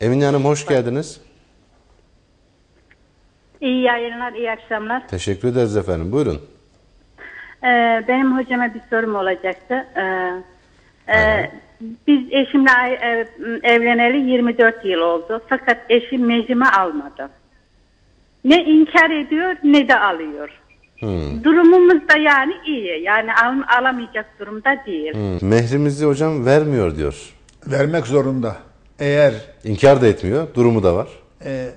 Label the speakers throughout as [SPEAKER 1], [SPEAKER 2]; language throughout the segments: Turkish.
[SPEAKER 1] Emine Hanım hoş geldiniz.
[SPEAKER 2] İyi yayınlar, iyi akşamlar.
[SPEAKER 1] Teşekkür ederiz efendim. Buyurun.
[SPEAKER 2] Ee, benim hocama bir sorum olacaktı. Ee, e, biz eşimle e, evleneli 24 yıl oldu. Fakat eşim mecime almadı. Ne inkar ediyor ne de alıyor. Durumumuz da yani iyi. Yani al- alamayacak durumda değil.
[SPEAKER 1] Hı. Mehrimizi hocam vermiyor diyor.
[SPEAKER 3] Vermek zorunda. Eğer
[SPEAKER 1] İnkar da etmiyor. Durumu da var.
[SPEAKER 3] e,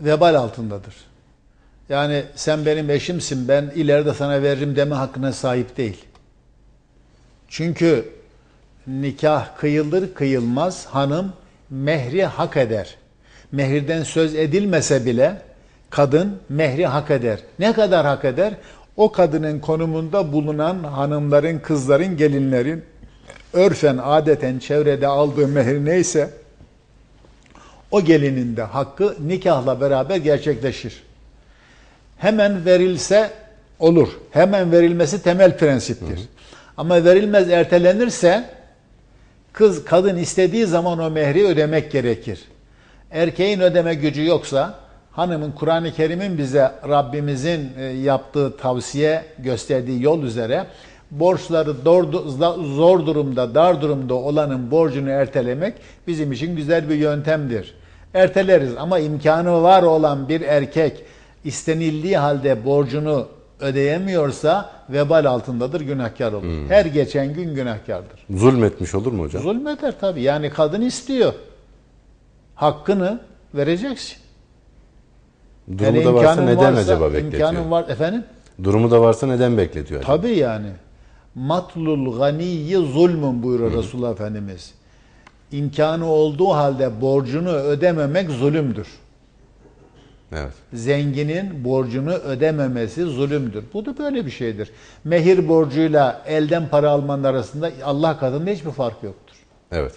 [SPEAKER 3] vebal altındadır. Yani sen benim eşimsin ben ileride sana veririm deme hakkına sahip değil. Çünkü nikah kıyılır kıyılmaz hanım mehri hak eder. Mehirden söz edilmese bile kadın mehri hak eder. Ne kadar hak eder? O kadının konumunda bulunan hanımların, kızların, gelinlerin örfen, adeten çevrede aldığı mehir neyse o gelinin de hakkı nikahla beraber gerçekleşir. Hemen verilse olur. Hemen verilmesi temel prensiptir. Ama verilmez ertelenirse kız kadın istediği zaman o mehri ödemek gerekir. Erkeğin ödeme gücü yoksa hanımın Kur'an-ı Kerim'in bize Rabbimizin e, yaptığı tavsiye gösterdiği yol üzere borçları zor durumda, dar durumda olanın borcunu ertelemek bizim için güzel bir yöntemdir. Erteleriz ama imkanı var olan bir erkek istenildiği halde borcunu ödeyemiyorsa vebal altındadır, günahkar olur. Her geçen gün günahkardır.
[SPEAKER 1] Zulmetmiş olur mu hocam?
[SPEAKER 3] Zulmeder tabii. Yani kadın istiyor. Hakkını vereceksin.
[SPEAKER 1] Durumu
[SPEAKER 3] Yani
[SPEAKER 1] da varsa neden
[SPEAKER 3] varsa-
[SPEAKER 1] acaba bekletiyor?
[SPEAKER 3] İmkanın var efendim.
[SPEAKER 1] Durumu da varsa neden bekletiyor? acaba?
[SPEAKER 3] Tabii yani. Matlul ganiyyi zulmün buyuruyor Resulullah Efendimiz. İmkanı olduğu halde borcunu ödememek zulümdür.
[SPEAKER 1] Evet.
[SPEAKER 3] Zenginin borcunu ödememesi zulümdür. Bu da böyle bir şeydir. Mehir borcuyla elden para almanın arasında Allah katında hiçbir fark yoktur.
[SPEAKER 1] Evet.